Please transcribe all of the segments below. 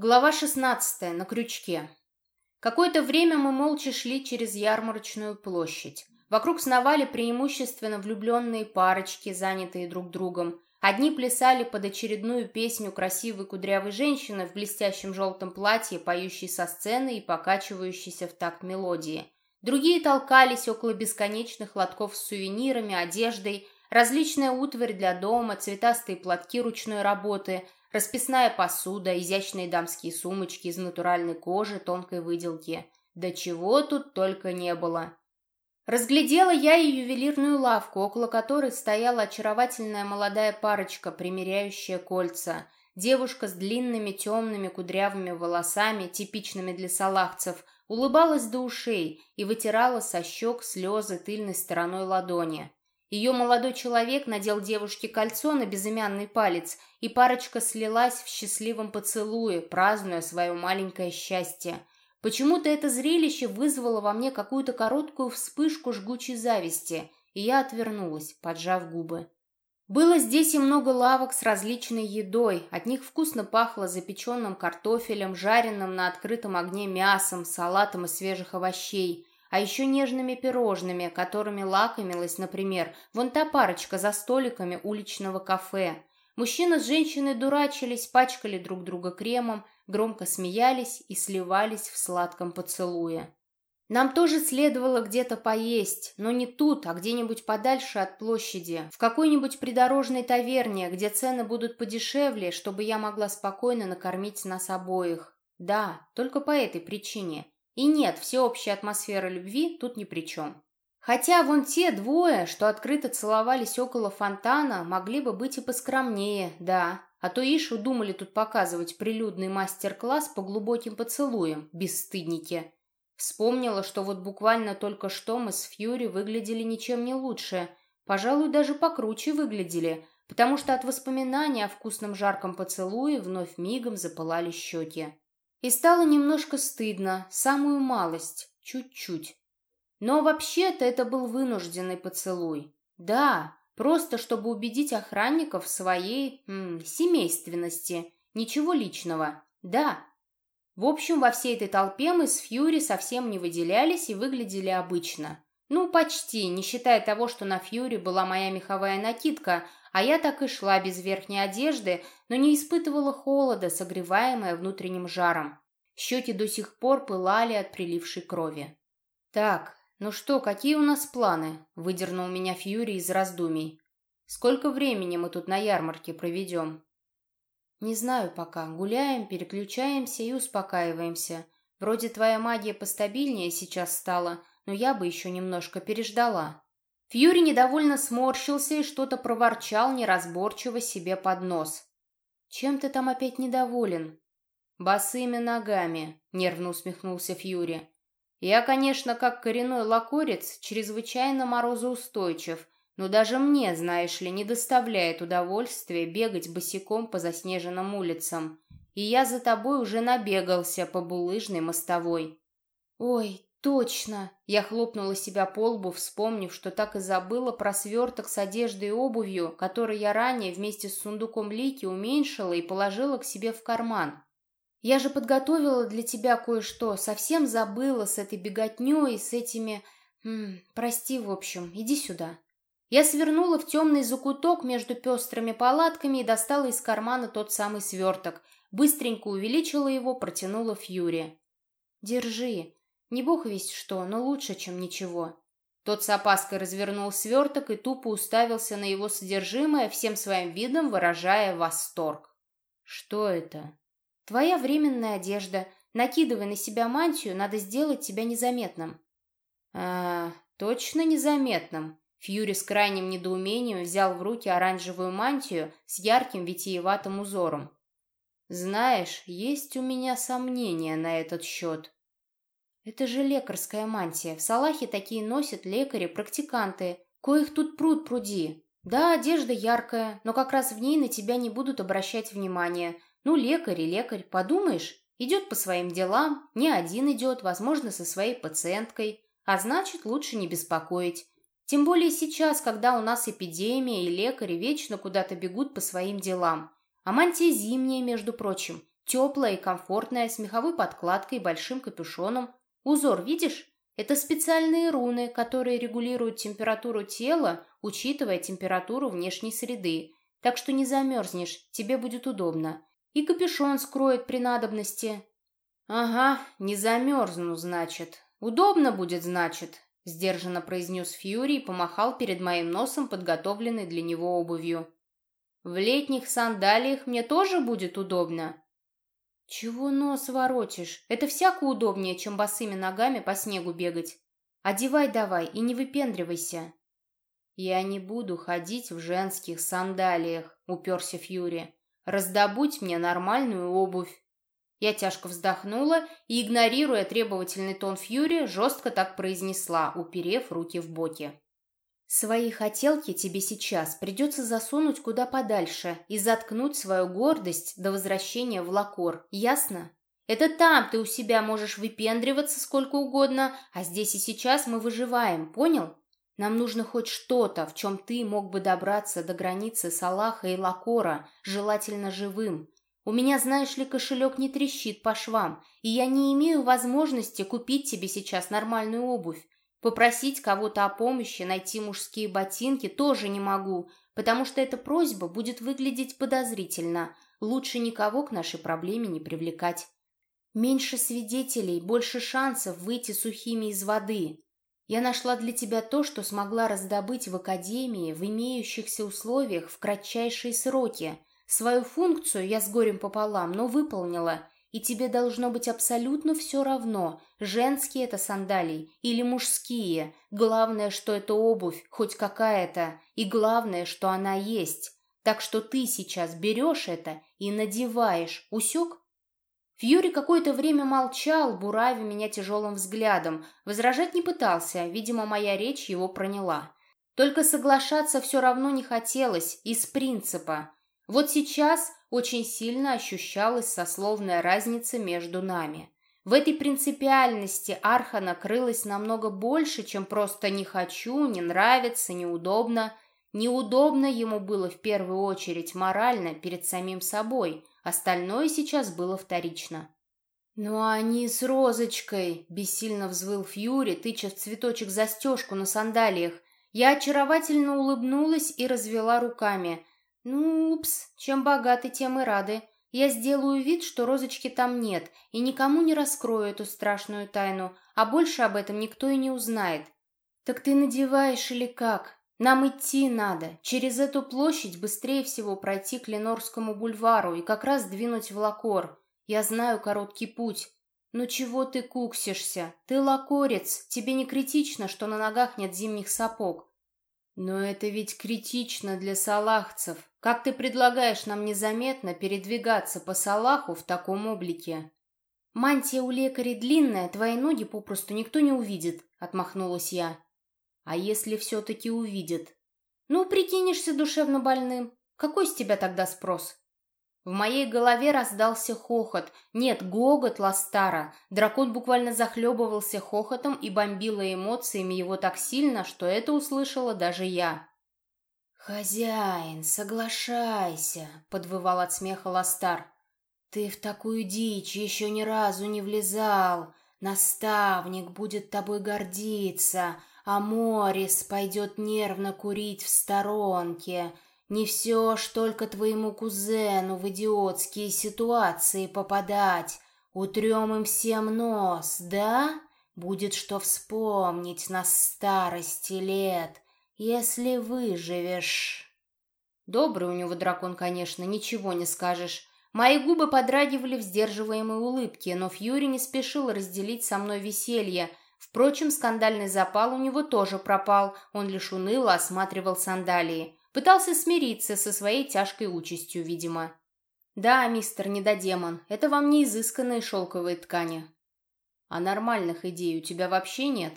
Глава 16. На крючке. Какое-то время мы молча шли через ярмарочную площадь. Вокруг сновали преимущественно влюбленные парочки, занятые друг другом. Одни плясали под очередную песню красивой кудрявой женщины в блестящем желтом платье, поющей со сцены и покачивающейся в такт мелодии. Другие толкались около бесконечных лотков с сувенирами, одеждой, различная утварь для дома, цветастые платки ручной работы – Расписная посуда, изящные дамские сумочки из натуральной кожи тонкой выделки. Да чего тут только не было. Разглядела я и ювелирную лавку, около которой стояла очаровательная молодая парочка, примеряющая кольца. Девушка с длинными темными кудрявыми волосами, типичными для салахцев, улыбалась до ушей и вытирала со щек слезы тыльной стороной ладони. Ее молодой человек надел девушке кольцо на безымянный палец, и парочка слилась в счастливом поцелуе, празднуя свое маленькое счастье. Почему-то это зрелище вызвало во мне какую-то короткую вспышку жгучей зависти, и я отвернулась, поджав губы. Было здесь и много лавок с различной едой, от них вкусно пахло запеченным картофелем, жареным на открытом огне мясом, салатом из свежих овощей а еще нежными пирожными, которыми лакомилась, например, вон та парочка за столиками уличного кафе. Мужчина с женщиной дурачились, пачкали друг друга кремом, громко смеялись и сливались в сладком поцелуе. Нам тоже следовало где-то поесть, но не тут, а где-нибудь подальше от площади, в какой-нибудь придорожной таверне, где цены будут подешевле, чтобы я могла спокойно накормить нас обоих. Да, только по этой причине. И нет, всеобщая атмосфера любви тут ни при чем. Хотя вон те двое, что открыто целовались около фонтана, могли бы быть и поскромнее, да. А то ишь удумали тут показывать прилюдный мастер-класс по глубоким поцелуям, бесстыдники. Вспомнила, что вот буквально только что мы с Фьюри выглядели ничем не лучше. Пожалуй, даже покруче выглядели, потому что от воспоминания о вкусном жарком поцелуе вновь мигом запылали щеки. И стало немножко стыдно, самую малость, чуть-чуть. Но вообще-то это был вынужденный поцелуй. Да, просто чтобы убедить охранников в своей м, семейственности. Ничего личного. Да. В общем, во всей этой толпе мы с Фьюри совсем не выделялись и выглядели обычно. Ну, почти, не считая того, что на Фьюри была моя меховая накидка, а я так и шла без верхней одежды, но не испытывала холода, согреваемая внутренним жаром. Щеки до сих пор пылали от прилившей крови. «Так, ну что, какие у нас планы?» — выдернул меня Фьюри из раздумий. «Сколько времени мы тут на ярмарке проведем?» «Не знаю пока. Гуляем, переключаемся и успокаиваемся. Вроде твоя магия постабильнее сейчас стала, но я бы еще немножко переждала». Фьюри недовольно сморщился и что-то проворчал неразборчиво себе под нос. «Чем ты там опять недоволен?» «Босыми ногами», — нервно усмехнулся Фьюри. «Я, конечно, как коренной лакорец, чрезвычайно морозоустойчив, но даже мне, знаешь ли, не доставляет удовольствия бегать босиком по заснеженным улицам. И я за тобой уже набегался по булыжной мостовой». «Ой, «Точно!» Я хлопнула себя по лбу, вспомнив, что так и забыла про сверток с одеждой и обувью, который я ранее вместе с сундуком Лики уменьшила и положила к себе в карман. «Я же подготовила для тебя кое-что, совсем забыла с этой беготней с этими... М -м, прости, в общем, иди сюда». Я свернула в темный закуток между пестрыми палатками и достала из кармана тот самый сверток. Быстренько увеличила его, протянула Фьюри. «Держи. Не бог весть что, но лучше, чем ничего. Тот с опаской развернул сверток и тупо уставился на его содержимое, всем своим видом выражая восторг. «Что это?» «Твоя временная одежда. Накидывай на себя мантию, надо сделать тебя незаметным». «А, точно незаметным». Фьюри с крайним недоумением взял в руки оранжевую мантию с ярким витиеватым узором. «Знаешь, есть у меня сомнения на этот счет». Это же лекарская мантия. В Салахе такие носят лекари-практиканты. Коих тут пруд пруди. Да, одежда яркая, но как раз в ней на тебя не будут обращать внимания. Ну, лекарь и лекарь, подумаешь, идет по своим делам, не один идет, возможно, со своей пациенткой. А значит, лучше не беспокоить. Тем более сейчас, когда у нас эпидемия, и лекари вечно куда-то бегут по своим делам. А мантия зимняя, между прочим, Теплая и комфортная, с меховой подкладкой и большим капюшоном. Узор видишь? Это специальные руны, которые регулируют температуру тела, учитывая температуру внешней среды. Так что не замерзнешь, тебе будет удобно. И капюшон скроет при надобности. Ага, не замерзну, значит. Удобно будет, значит, сдержанно произнес Фьюри и помахал перед моим носом подготовленной для него обувью. В летних сандалиях мне тоже будет удобно. Чего нос воротишь? Это всяко удобнее, чем босыми ногами по снегу бегать. Одевай давай и не выпендривайся. Я не буду ходить в женских сандалиях, уперся Фьюри. Раздобудь мне нормальную обувь. Я тяжко вздохнула и, игнорируя требовательный тон Фьюри, жестко так произнесла, уперев руки в боки. «Свои хотелки тебе сейчас придется засунуть куда подальше и заткнуть свою гордость до возвращения в Лакор, ясно? Это там ты у себя можешь выпендриваться сколько угодно, а здесь и сейчас мы выживаем, понял? Нам нужно хоть что-то, в чем ты мог бы добраться до границы Салаха и Лакора, желательно живым, у меня, знаешь ли, кошелек не трещит по швам, и я не имею возможности купить тебе сейчас нормальную обувь. Попросить кого-то о помощи, найти мужские ботинки тоже не могу, потому что эта просьба будет выглядеть подозрительно. Лучше никого к нашей проблеме не привлекать. Меньше свидетелей, больше шансов выйти сухими из воды. Я нашла для тебя то, что смогла раздобыть в академии в имеющихся условиях в кратчайшие сроки – Свою функцию я с горем пополам, но выполнила, и тебе должно быть абсолютно все равно, женские это сандалии или мужские. Главное, что это обувь, хоть какая-то, и главное, что она есть. Так что ты сейчас берешь это и надеваешь, усек? Фьюри какое-то время молчал, буравя меня тяжелым взглядом. Возражать не пытался, видимо, моя речь его проняла. Только соглашаться все равно не хотелось, из принципа. Вот сейчас очень сильно ощущалась сословная разница между нами. В этой принципиальности Арха накрылась намного больше, чем просто «не хочу», «не нравится», «неудобно». Неудобно ему было в первую очередь морально перед самим собой, остальное сейчас было вторично. «Ну а они с розочкой!» — бессильно взвыл Фьюри, тыча в цветочек застежку на сандалиях. Я очаровательно улыбнулась и развела руками. «Ну, упс, чем богаты, тем и рады. Я сделаю вид, что розочки там нет, и никому не раскрою эту страшную тайну, а больше об этом никто и не узнает». «Так ты надеваешь или как? Нам идти надо. Через эту площадь быстрее всего пройти к Ленорскому бульвару и как раз двинуть в Лакор. Я знаю короткий путь». «Ну чего ты куксишься? Ты лакорец, тебе не критично, что на ногах нет зимних сапог». «Но это ведь критично для салахцев. Как ты предлагаешь нам незаметно передвигаться по Салаху в таком облике?» «Мантия у лекаря длинная, твои ноги попросту никто не увидит», — отмахнулась я. «А если все-таки увидит?» «Ну, прикинешься душевно больным. Какой с тебя тогда спрос?» В моей голове раздался хохот. Нет, гогот Ластара. Дракон буквально захлебывался хохотом и бомбило эмоциями его так сильно, что это услышала даже я. «Хозяин, соглашайся», — подвывал от смеха Ластар. «Ты в такую дичь еще ни разу не влезал. Наставник будет тобой гордиться, а Морис пойдет нервно курить в сторонке. Не все ж только твоему кузену в идиотские ситуации попадать. Утрем им всем нос, да? Будет что вспомнить на старости лет» если выживешь. Добрый у него дракон, конечно, ничего не скажешь. Мои губы подрагивали в сдерживаемой улыбке, но Фьюри не спешил разделить со мной веселье. Впрочем, скандальный запал у него тоже пропал, он лишь уныло осматривал сандалии. Пытался смириться со своей тяжкой участью, видимо. «Да, мистер недодемон, это вам не изысканные шелковые ткани». «А нормальных идей у тебя вообще нет?»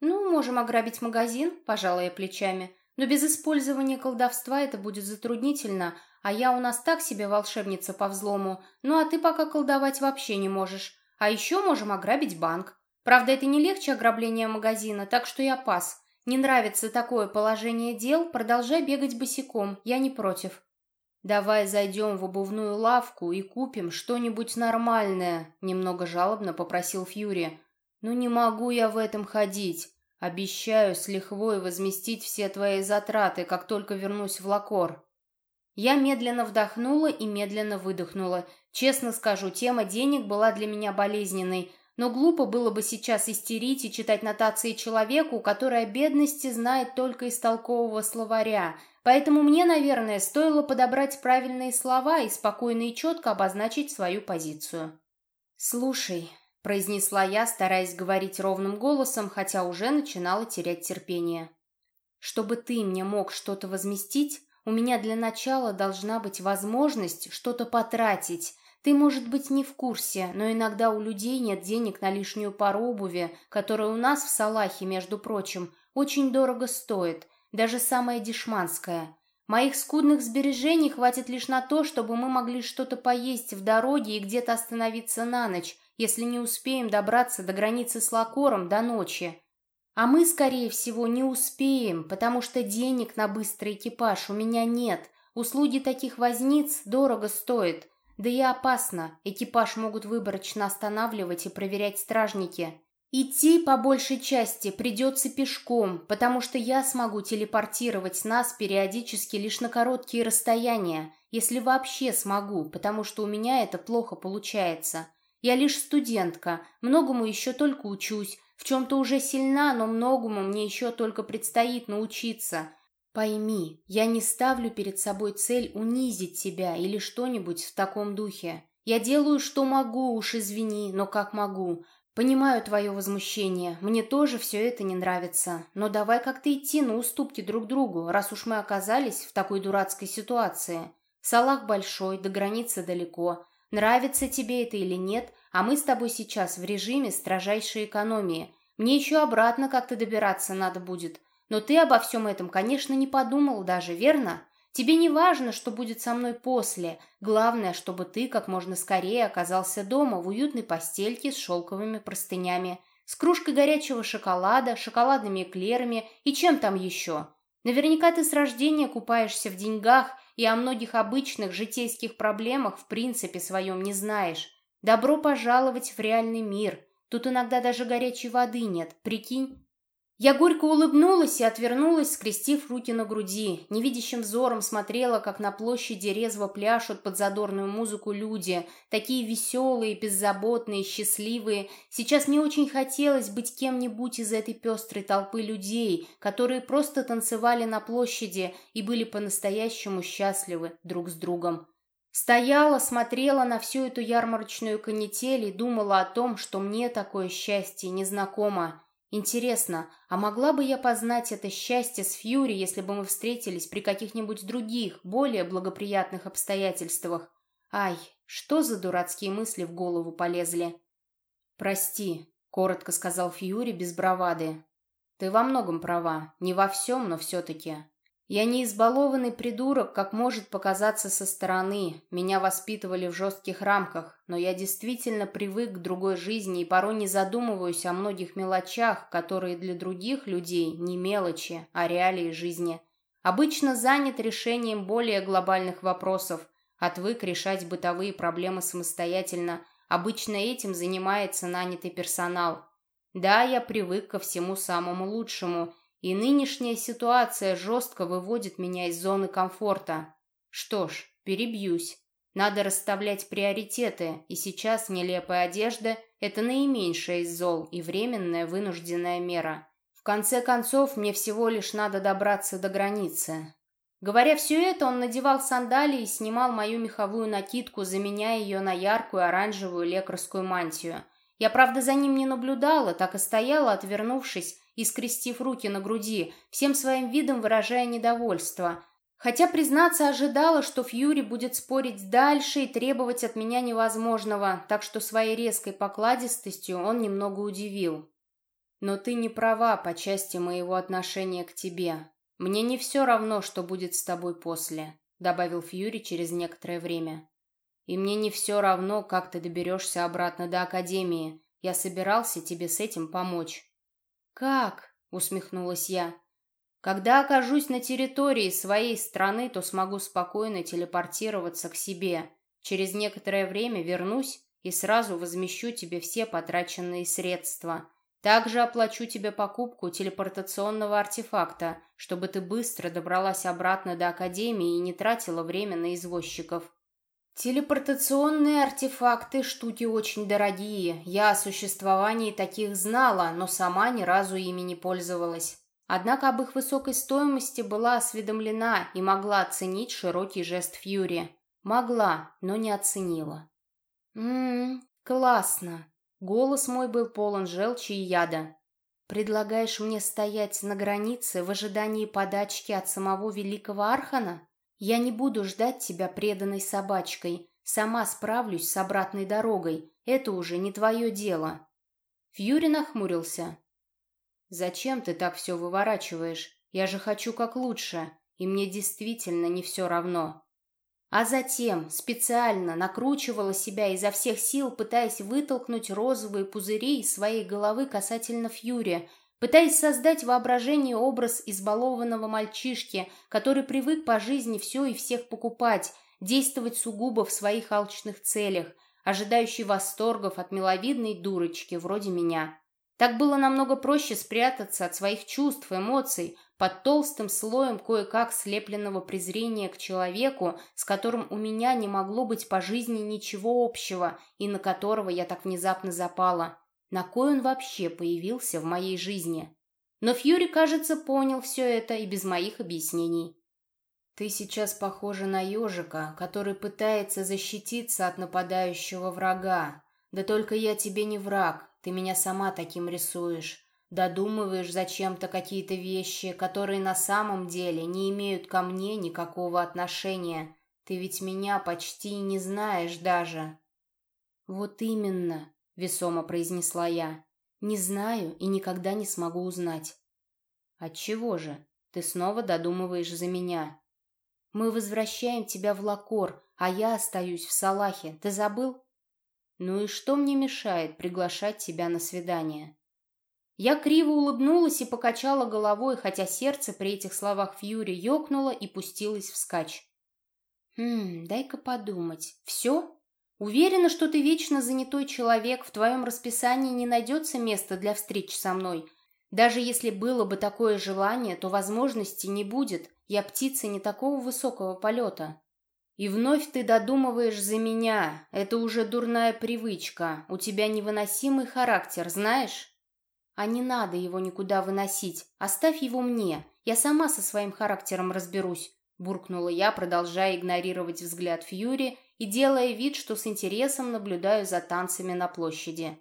«Ну, можем ограбить магазин», — пожала я плечами. «Но без использования колдовства это будет затруднительно, а я у нас так себе волшебница по взлому, ну а ты пока колдовать вообще не можешь. А еще можем ограбить банк. Правда, это не легче ограбления магазина, так что я пас. Не нравится такое положение дел, продолжай бегать босиком, я не против». «Давай зайдем в обувную лавку и купим что-нибудь нормальное», — немного жалобно попросил Фьюри. «Ну не могу я в этом ходить. Обещаю с лихвой возместить все твои затраты, как только вернусь в Лакор». Я медленно вдохнула и медленно выдохнула. Честно скажу, тема денег была для меня болезненной, но глупо было бы сейчас истерить и читать нотации человеку, который о бедности знает только из толкового словаря — Поэтому мне, наверное, стоило подобрать правильные слова и спокойно и четко обозначить свою позицию. «Слушай», — произнесла я, стараясь говорить ровным голосом, хотя уже начинала терять терпение. «Чтобы ты мне мог что-то возместить, у меня для начала должна быть возможность что-то потратить. Ты, может быть, не в курсе, но иногда у людей нет денег на лишнюю пару обуви, которая у нас в Салахе, между прочим, очень дорого стоит» даже самая дешманская. Моих скудных сбережений хватит лишь на то, чтобы мы могли что-то поесть в дороге и где-то остановиться на ночь, если не успеем добраться до границы с Лакором до ночи. А мы, скорее всего, не успеем, потому что денег на быстрый экипаж у меня нет. Услуги таких возниц дорого стоят. Да и опасно. Экипаж могут выборочно останавливать и проверять стражники. Идти по большей части придется пешком, потому что я смогу телепортировать нас периодически лишь на короткие расстояния, если вообще смогу, потому что у меня это плохо получается. Я лишь студентка, многому еще только учусь, в чем-то уже сильна, но многому мне еще только предстоит научиться. Пойми, я не ставлю перед собой цель унизить тебя или что-нибудь в таком духе. Я делаю, что могу, уж извини, но как могу. «Понимаю твое возмущение. Мне тоже все это не нравится. Но давай как-то идти на уступки друг другу, раз уж мы оказались в такой дурацкой ситуации. Салах большой, до границы далеко. Нравится тебе это или нет, а мы с тобой сейчас в режиме строжайшей экономии. Мне еще обратно как-то добираться надо будет. Но ты обо всем этом, конечно, не подумал даже, верно?» Тебе не важно, что будет со мной после. Главное, чтобы ты как можно скорее оказался дома в уютной постельке с шелковыми простынями, с кружкой горячего шоколада, шоколадными эклерами и чем там еще. Наверняка ты с рождения купаешься в деньгах и о многих обычных житейских проблемах в принципе своем не знаешь. Добро пожаловать в реальный мир. Тут иногда даже горячей воды нет, прикинь. Я горько улыбнулась и отвернулась, скрестив руки на груди. Невидящим взором смотрела, как на площади резво пляшут под задорную музыку люди, такие веселые, беззаботные, счастливые. Сейчас мне очень хотелось быть кем-нибудь из этой пестрой толпы людей, которые просто танцевали на площади и были по-настоящему счастливы друг с другом. Стояла, смотрела на всю эту ярмарочную канитель и думала о том, что мне такое счастье незнакомо. Интересно, а могла бы я познать это счастье с Фьюри, если бы мы встретились при каких-нибудь других, более благоприятных обстоятельствах? Ай, что за дурацкие мысли в голову полезли? «Прости», — коротко сказал Фьюри без бравады. «Ты во многом права. Не во всем, но все-таки. Я не избалованный придурок, как может показаться со стороны. Меня воспитывали в жестких рамках, но я действительно привык к другой жизни и порой не задумываюсь о многих мелочах, которые для других людей не мелочи, а реалии жизни. Обычно занят решением более глобальных вопросов, отвык решать бытовые проблемы самостоятельно. Обычно этим занимается нанятый персонал. Да, я привык ко всему самому лучшему – и нынешняя ситуация жестко выводит меня из зоны комфорта. Что ж, перебьюсь. Надо расставлять приоритеты, и сейчас нелепая одежда – это наименьшая из зол и временная вынужденная мера. В конце концов, мне всего лишь надо добраться до границы. Говоря все это, он надевал сандалии и снимал мою меховую накидку, заменяя ее на яркую оранжевую лекарскую мантию. Я, правда, за ним не наблюдала, так и стояла, отвернувшись, и скрестив руки на груди, всем своим видом выражая недовольство. Хотя, признаться, ожидала, что Фьюри будет спорить дальше и требовать от меня невозможного, так что своей резкой покладистостью он немного удивил. «Но ты не права по части моего отношения к тебе. Мне не все равно, что будет с тобой после», — добавил Фьюри через некоторое время. «И мне не все равно, как ты доберешься обратно до Академии. Я собирался тебе с этим помочь». «Как?» — усмехнулась я. Когда окажусь на территории своей страны, то смогу спокойно телепортироваться к себе. Через некоторое время вернусь и сразу возмещу тебе все потраченные средства. Также оплачу тебе покупку телепортационного артефакта, чтобы ты быстро добралась обратно до Академии и не тратила время на извозчиков. Телепортационные артефакты – штуки очень дорогие. Я о существовании таких знала, но сама ни разу ими не пользовалась. Однако об их высокой стоимости была осведомлена и могла оценить широкий жест Фьюри. Могла, но не оценила. «Ммм, классно!» Голос мой был полон желчи и яда. «Предлагаешь мне стоять на границе в ожидании подачки от самого великого Архана? Я не буду ждать тебя преданной собачкой. Сама справлюсь с обратной дорогой. Это уже не твое дело». Фьюри нахмурился. «Зачем ты так все выворачиваешь? Я же хочу как лучше, и мне действительно не все равно. А затем специально накручивала себя изо всех сил, пытаясь вытолкнуть розовые пузыри из своей головы касательно Фьюри, пытаясь создать воображение образ избалованного мальчишки, который привык по жизни все и всех покупать, действовать сугубо в своих алчных целях, ожидающий восторгов от миловидной дурочки вроде меня. Так было намного проще спрятаться от своих чувств, эмоций, под толстым слоем кое-как слепленного презрения к человеку, с которым у меня не могло быть по жизни ничего общего и на которого я так внезапно запала. На кой он вообще появился в моей жизни? Но Фьюри, кажется, понял все это и без моих объяснений. «Ты сейчас похожа на ежика, который пытается защититься от нападающего врага. Да только я тебе не враг, ты меня сама таким рисуешь. Додумываешь зачем-то какие-то вещи, которые на самом деле не имеют ко мне никакого отношения. Ты ведь меня почти не знаешь даже». «Вот именно», — весомо произнесла я. «Не знаю и никогда не смогу узнать». «Отчего же? Ты снова додумываешь за меня?» «Мы возвращаем тебя в Лакор, а я остаюсь в Салахе. Ты забыл?» «Ну и что мне мешает приглашать тебя на свидание?» Я криво улыбнулась и покачала головой, хотя сердце при этих словах Фьюри ёкнуло и пустилось вскачь. «Хм, дай-ка подумать. Все? Уверена, что ты вечно занятой человек, в твоем расписании не найдется места для встреч со мной. Даже если было бы такое желание, то возможности не будет. Я птица не такого высокого полета». «И вновь ты додумываешь за меня. Это уже дурная привычка. У тебя невыносимый характер, знаешь?» А не надо его никуда выносить. Оставь его мне. Я сама со своим характером разберусь. Буркнула я, продолжая игнорировать взгляд Фьюри и делая вид, что с интересом наблюдаю за танцами на площади.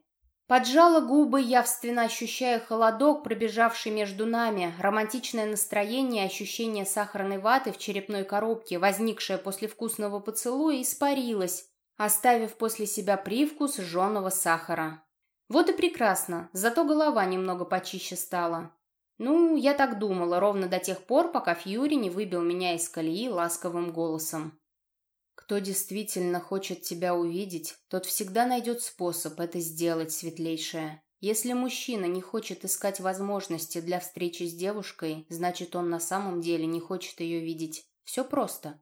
Поджала губы, явственно ощущая холодок, пробежавший между нами, романтичное настроение и ощущение сахарной ваты в черепной коробке, возникшее после вкусного поцелуя, испарилось, оставив после себя привкус жженого сахара. Вот и прекрасно, зато голова немного почище стала. Ну, я так думала, ровно до тех пор, пока Фьюри не выбил меня из колеи ласковым голосом. Кто действительно хочет тебя увидеть, тот всегда найдет способ это сделать, светлейшая. Если мужчина не хочет искать возможности для встречи с девушкой, значит, он на самом деле не хочет ее видеть. Все просто.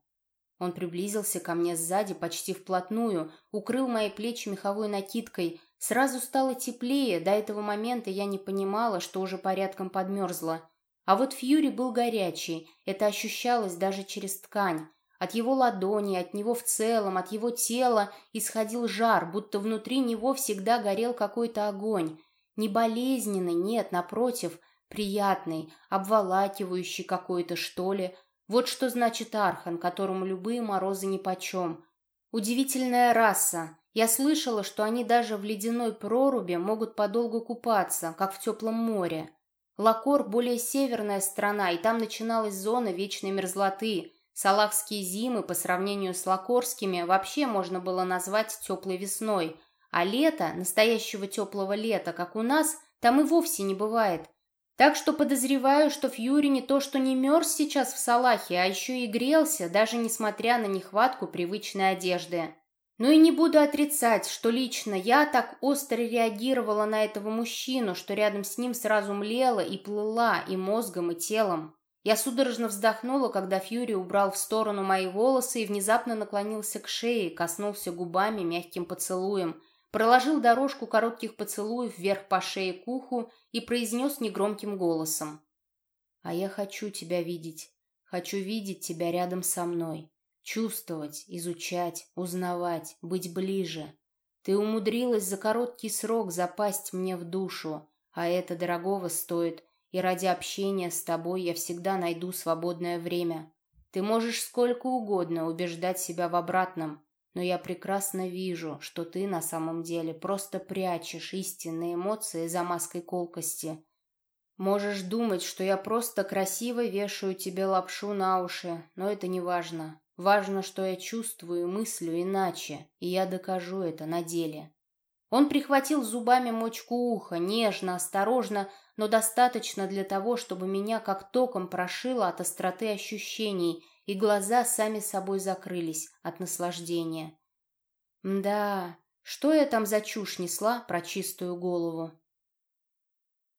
Он приблизился ко мне сзади почти вплотную, укрыл мои плечи меховой накидкой, Сразу стало теплее, до этого момента я не понимала, что уже порядком подмерзла. А вот Фьюри был горячий, это ощущалось даже через ткань. От его ладони, от него в целом, от его тела исходил жар, будто внутри него всегда горел какой-то огонь. Не болезненный, нет, напротив, приятный, обволакивающий какой-то, что ли. Вот что значит архан, которому любые морозы нипочем. Удивительная раса, я слышала, что они даже в ледяной проруби могут подолгу купаться, как в теплом море. Лакор – более северная страна, и там начиналась зона вечной мерзлоты. Салахские зимы по сравнению с лакорскими вообще можно было назвать теплой весной. А лето, настоящего теплого лета, как у нас, там и вовсе не бывает. Так что подозреваю, что Фьюри не то что не мерз сейчас в Салахе, а еще и грелся, даже несмотря на нехватку привычной одежды. Ну и не буду отрицать, что лично я так остро реагировала на этого мужчину, что рядом с ним сразу млела и плыла и мозгом, и телом. Я судорожно вздохнула, когда Фьюри убрал в сторону мои волосы и внезапно наклонился к шее, коснулся губами мягким поцелуем, проложил дорожку коротких поцелуев вверх по шее к уху и произнес негромким голосом. «А я хочу тебя видеть. Хочу видеть тебя рядом со мной. Чувствовать, изучать, узнавать, быть ближе. Ты умудрилась за короткий срок запасть мне в душу, а это дорогого стоит, и ради общения с тобой я всегда найду свободное время. Ты можешь сколько угодно убеждать себя в обратном, но я прекрасно вижу, что ты на самом деле просто прячешь истинные эмоции за маской колкости. Можешь думать, что я просто красиво вешаю тебе лапшу на уши, но это не важно. Важно, что я чувствую и мыслю иначе, и я докажу это на деле. Он прихватил зубами мочку уха, нежно, осторожно, но достаточно для того, чтобы меня как током прошило от остроты ощущений, и глаза сами собой закрылись от наслаждения. Да, что я там за чушь несла про чистую голову?